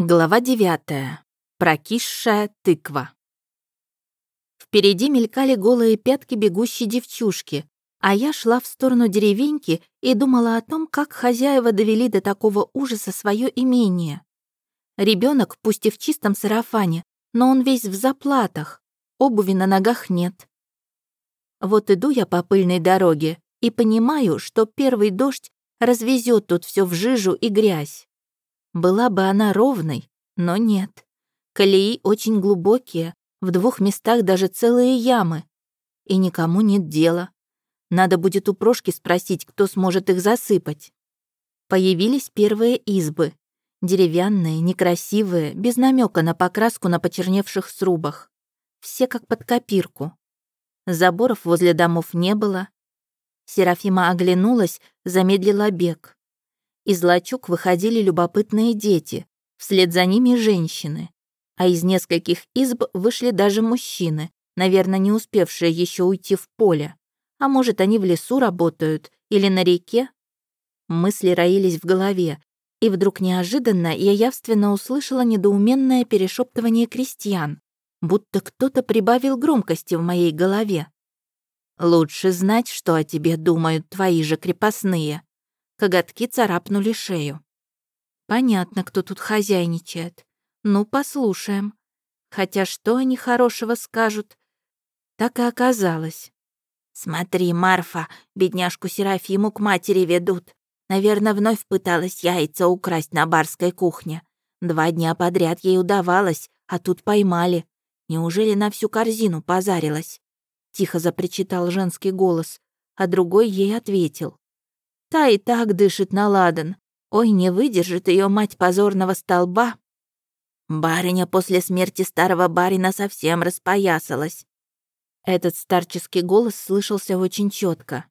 Глава девятая. Прокисшая тыква. Впереди мелькали голые пятки бегущей девчушки, а я шла в сторону деревеньки и думала о том, как хозяева довели до такого ужаса свое имение. Ребенок, пусть и в чистом сарафане, но он весь в заплатах, обуви на ногах нет. Вот иду я по пыльной дороге и понимаю, что первый дождь развезет тут все в жижу и грязь. Была бы она ровной, но нет. Колеи очень глубокие, в двух местах даже целые ямы. И никому нет дела. Надо будет у Прошки спросить, кто сможет их засыпать. Появились первые избы. Деревянные, некрасивые, без намека на покраску на почерневших срубах. Все как под копирку. Заборов возле домов не было. Серафима оглянулась, замедлила бег. Из лачуг выходили любопытные дети, вслед за ними женщины. А из нескольких изб вышли даже мужчины, наверное, не успевшие еще уйти в поле. А может, они в лесу работают или на реке? Мысли роились в голове, и вдруг неожиданно я явственно услышала недоуменное перешептывание крестьян, будто кто-то прибавил громкости в моей голове. «Лучше знать, что о тебе думают твои же крепостные», Коготки царапнули шею. Понятно, кто тут хозяйничает. Ну, послушаем. Хотя что они хорошего скажут? Так и оказалось. «Смотри, Марфа, бедняжку Серафиму к матери ведут. Наверное, вновь пыталась яйца украсть на барской кухне. Два дня подряд ей удавалось, а тут поймали. Неужели на всю корзину позарилась?» Тихо запричитал женский голос, а другой ей ответил. Та и так дышит на ладан. Ой, не выдержит ее мать позорного столба. Барыня после смерти старого барина совсем распоясалась. Этот старческий голос слышался очень четко.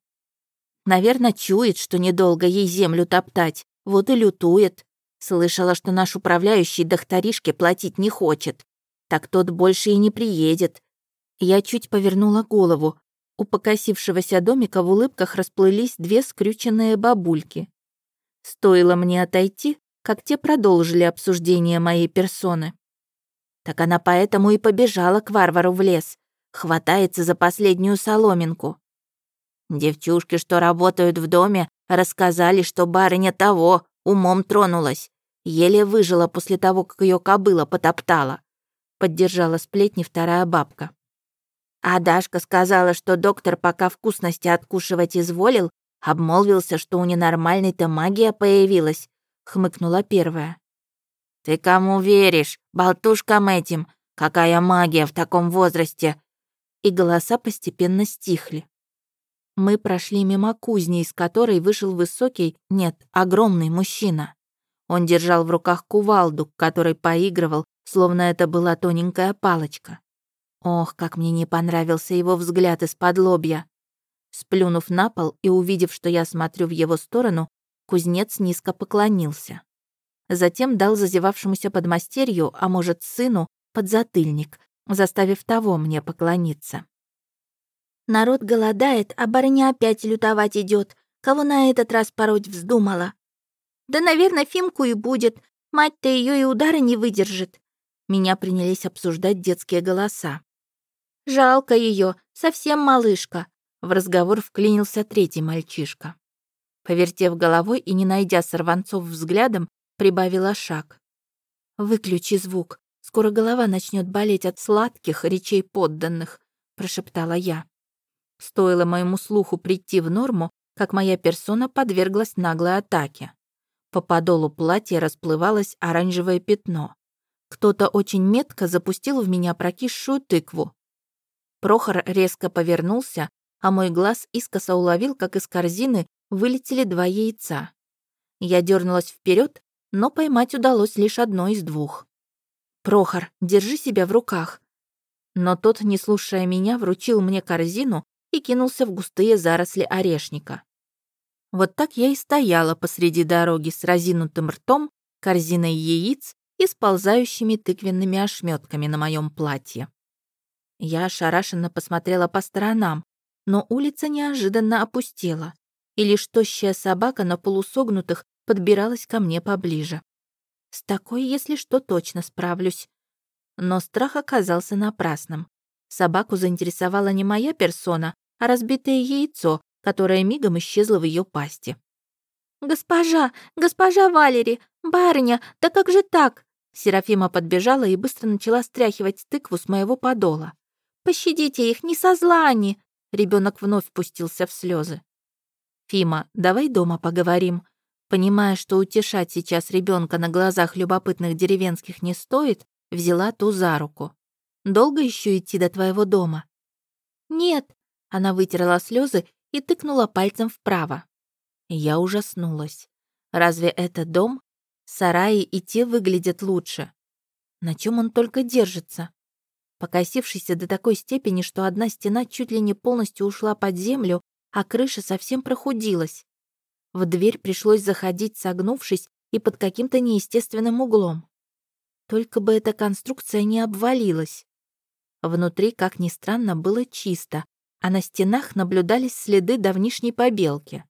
Наверное, чует, что недолго ей землю топтать, вот и лютует. Слышала, что наш управляющий докторишке платить не хочет. Так тот больше и не приедет. Я чуть повернула голову. У покосившегося домика в улыбках расплылись две скрюченные бабульки. Стоило мне отойти, как те продолжили обсуждение моей персоны. Так она поэтому и побежала к варвару в лес, хватается за последнюю соломинку. Девчушки, что работают в доме, рассказали, что барыня того умом тронулась. Еле выжила после того, как ее кобыла потоптала. Поддержала сплетни вторая бабка. А Дашка сказала, что доктор пока вкусности откушивать изволил, обмолвился, что у ненормальной-то магия появилась, хмыкнула первая. «Ты кому веришь, болтушкам этим? Какая магия в таком возрасте?» И голоса постепенно стихли. Мы прошли мимо кузни, из которой вышел высокий, нет, огромный мужчина. Он держал в руках кувалду, к которой поигрывал, словно это была тоненькая палочка. Ох, как мне не понравился его взгляд из-под лобья. Сплюнув на пол и увидев, что я смотрю в его сторону, кузнец низко поклонился. Затем дал зазевавшемуся подмастерью, а может, сыну, подзатыльник, заставив того мне поклониться. «Народ голодает, а барыня опять лютовать идет. Кого на этот раз пороть вздумала?» «Да, наверное, Фимку и будет. Мать-то ее и удара не выдержит». Меня принялись обсуждать детские голоса. Жалко ее, совсем малышка. В разговор вклинился третий мальчишка. Повертев головой и не найдя сорванцов взглядом, прибавила шаг. «Выключи звук, скоро голова начнет болеть от сладких речей подданных», прошептала я. Стоило моему слуху прийти в норму, как моя персона подверглась наглой атаке. По подолу платья расплывалось оранжевое пятно. Кто-то очень метко запустил в меня прокисшую тыкву. Прохор резко повернулся, а мой глаз искоса уловил, как из корзины вылетели два яйца. Я дернулась вперед, но поймать удалось лишь одно из двух. «Прохор, держи себя в руках!» Но тот, не слушая меня, вручил мне корзину и кинулся в густые заросли орешника. Вот так я и стояла посреди дороги с разинутым ртом, корзиной яиц и сползающими тыквенными ошметками на моем платье. Я ошарашенно посмотрела по сторонам, но улица неожиданно опустела, и лишь тощая собака на полусогнутых подбиралась ко мне поближе. С такой, если что, точно справлюсь. Но страх оказался напрасным. Собаку заинтересовала не моя персона, а разбитое яйцо, которое мигом исчезло в ее пасти. «Госпожа, госпожа Валери, барыня, да как же так?» Серафима подбежала и быстро начала стряхивать тыкву с моего подола. «Пощадите их, не со зла они!» Ребенок вновь пустился в слезы. «Фима, давай дома поговорим». Понимая, что утешать сейчас ребенка на глазах любопытных деревенских не стоит, взяла ту за руку. «Долго еще идти до твоего дома?» «Нет», — она вытерла слезы и тыкнула пальцем вправо. Я ужаснулась. «Разве это дом? Сараи и те выглядят лучше. На чем он только держится?» Покосившийся до такой степени, что одна стена чуть ли не полностью ушла под землю, а крыша совсем прохудилась. В дверь пришлось заходить, согнувшись и под каким-то неестественным углом. Только бы эта конструкция не обвалилась. Внутри, как ни странно, было чисто, а на стенах наблюдались следы давнишней побелки.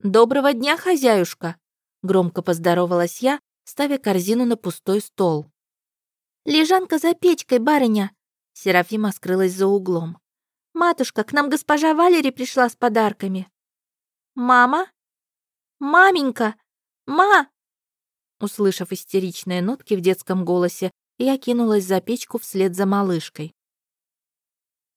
«Доброго дня, хозяюшка!» — громко поздоровалась я, ставя корзину на пустой стол. «Лежанка за печкой, барыня!» Серафима скрылась за углом. «Матушка, к нам госпожа Валери пришла с подарками». «Мама? Маменька! Ма!» Услышав истеричные нотки в детском голосе, я кинулась за печку вслед за малышкой.